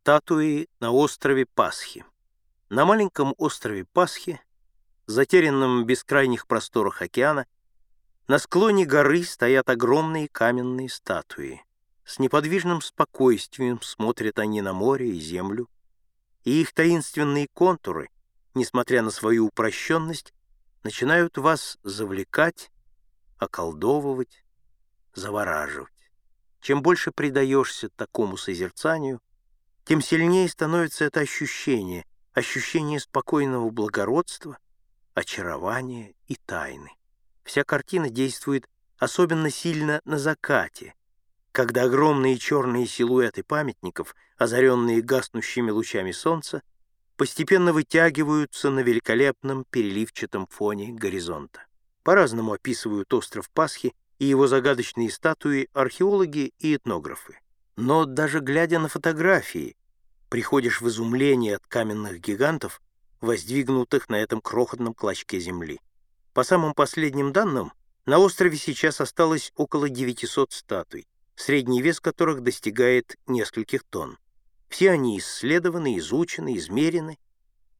Статуи на острове Пасхи. На маленьком острове Пасхи, затерянном в бескрайних просторах океана, на склоне горы стоят огромные каменные статуи. С неподвижным спокойствием смотрят они на море и землю, и их таинственные контуры, несмотря на свою упрощенность, начинают вас завлекать, околдовывать, завораживать. Чем больше предаешься такому созерцанию, тем сильнее становится это ощущение, ощущение спокойного благородства, очарования и тайны. Вся картина действует особенно сильно на закате, когда огромные черные силуэты памятников, озаренные гаснущими лучами солнца, постепенно вытягиваются на великолепном переливчатом фоне горизонта. По-разному описывают остров Пасхи и его загадочные статуи археологи и этнографы. Но даже глядя на фотографии, приходишь в изумление от каменных гигантов, воздвигнутых на этом крохотном клочке земли. По самым последним данным, на острове сейчас осталось около 900 статуй, средний вес которых достигает нескольких тонн. Все они исследованы, изучены, измерены,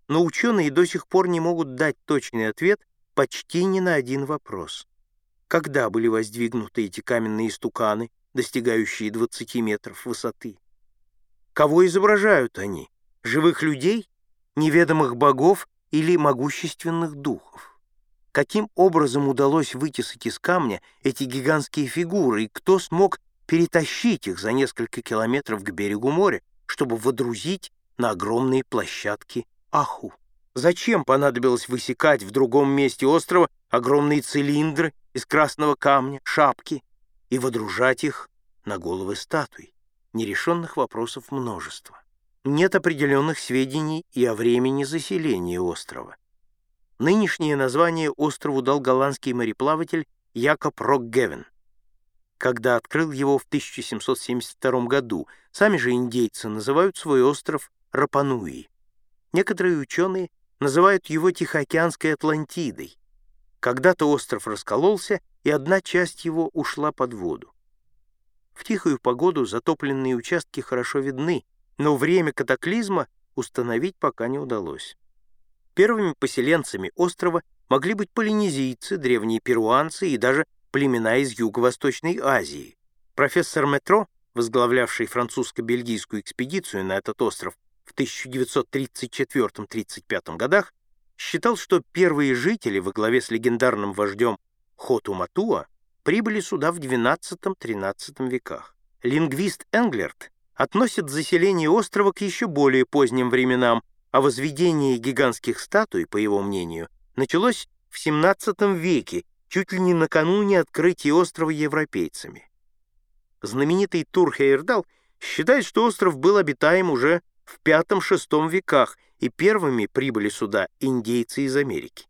но ученые до сих пор не могут дать точный ответ почти ни на один вопрос. Когда были воздвигнуты эти каменные стуканы, достигающие 20 метров высоты? Кого изображают они? Живых людей, неведомых богов или могущественных духов? Каким образом удалось вытесать из камня эти гигантские фигуры, и кто смог перетащить их за несколько километров к берегу моря, чтобы водрузить на огромные площадки Аху? Зачем понадобилось высекать в другом месте острова огромные цилиндры из красного камня, шапки, и водружать их на головы статуй. Нерешенных вопросов множество. Нет определенных сведений и о времени заселения острова. Нынешнее название острову дал голландский мореплаватель Якоб Рокгевен, когда открыл его в 1772 году. Сами же индейцы называют свой остров Рапануи. Некоторые ученые называют его Тихоокеанской Атлантидой, когда-то остров раскололся, и одна часть его ушла под воду. В тихую погоду затопленные участки хорошо видны, но время катаклизма установить пока не удалось. Первыми поселенцами острова могли быть полинезийцы, древние перуанцы и даже племена из Юго-Восточной Азии. Профессор Метро, возглавлявший французско-бельгийскую экспедицию на этот остров в 1934-35 годах, считал, что первые жители во главе с легендарным вождем Хоту-Матуа прибыли сюда в XII-XIII веках. Лингвист Энглерт относит заселение острова к еще более поздним временам, а возведение гигантских статуй, по его мнению, началось в XVII веке, чуть ли не накануне открытия острова европейцами. Знаменитый Тур Хейердал считает, что остров был обитаем уже в V-VI веках и первыми прибыли сюда индейцы из Америки.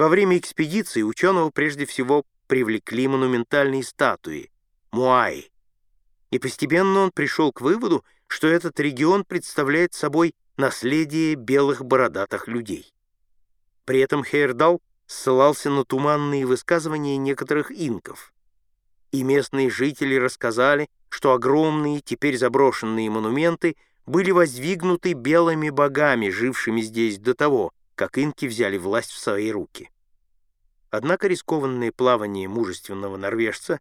Во время экспедиции ученого прежде всего привлекли монументальные статуи – Муаи. И постепенно он пришел к выводу, что этот регион представляет собой наследие белых бородатых людей. При этом Хейердал ссылался на туманные высказывания некоторых инков. И местные жители рассказали, что огромные, теперь заброшенные монументы – были воздвигнуты белыми богами, жившими здесь до того, как инки взяли власть в свои руки. Однако рискованное плавание мужественного норвежца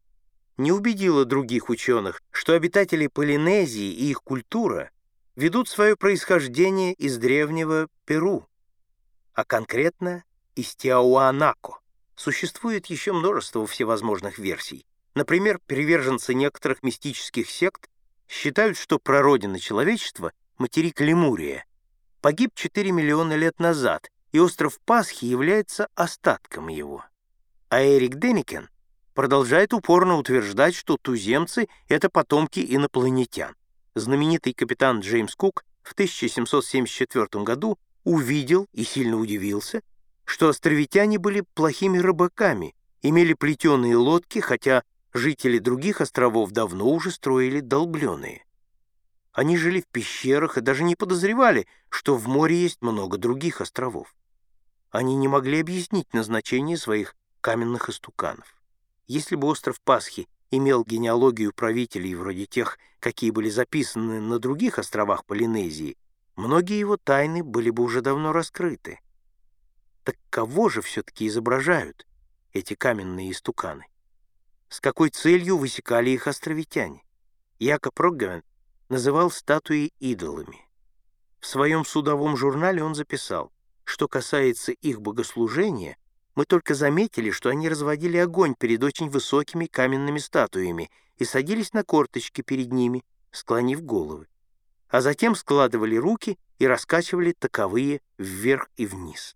не убедило других ученых, что обитатели Полинезии и их культура ведут свое происхождение из древнего Перу, а конкретно из Тиауанако. Существует еще множество всевозможных версий. Например, приверженцы некоторых мистических сект считают, что прародина человечества, материк Лемурия, погиб 4 миллиона лет назад, и остров Пасхи является остатком его. А Эрик Деникен продолжает упорно утверждать, что туземцы — это потомки инопланетян. Знаменитый капитан Джеймс Кук в 1774 году увидел и сильно удивился, что островитяне были плохими рыбаками, имели плетеные лодки, хотя Жители других островов давно уже строили долбленые. Они жили в пещерах и даже не подозревали, что в море есть много других островов. Они не могли объяснить назначение своих каменных истуканов. Если бы остров Пасхи имел генеалогию правителей вроде тех, какие были записаны на других островах Полинезии, многие его тайны были бы уже давно раскрыты. Так кого же все-таки изображают эти каменные истуканы? С какой целью высекали их островитяне? Якоб Роггевен называл статуи идолами. В своем судовом журнале он записал, что касается их богослужения, мы только заметили, что они разводили огонь перед очень высокими каменными статуями и садились на корточки перед ними, склонив головы. А затем складывали руки и раскачивали таковые вверх и вниз.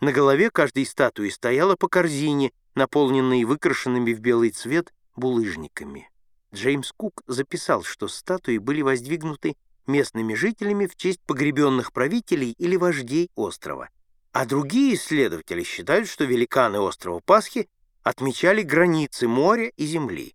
На голове каждой статуи стояла по корзине, наполненной выкрашенными в белый цвет булыжниками. Джеймс Кук записал, что статуи были воздвигнуты местными жителями в честь погребенных правителей или вождей острова. А другие исследователи считают, что великаны острова Пасхи отмечали границы моря и земли.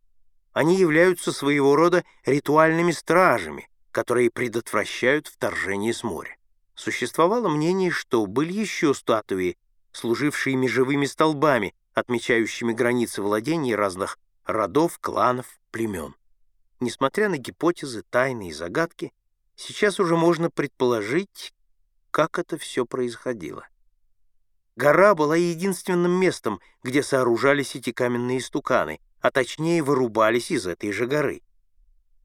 Они являются своего рода ритуальными стражами, которые предотвращают вторжение с моря. Существовало мнение, что были еще статуи, служившие межевыми столбами, отмечающими границы владений разных родов, кланов, племен. Несмотря на гипотезы, тайны и загадки, сейчас уже можно предположить, как это все происходило. Гора была единственным местом, где сооружались эти каменные стуканы, а точнее вырубались из этой же горы.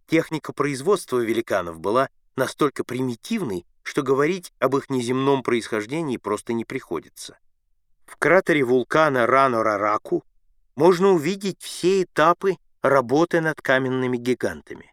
Техника производства великанов была настолько примитивной, что говорить об их неземном происхождении просто не приходится. В кратере вулкана Рано-Рараку можно увидеть все этапы работы над каменными гигантами.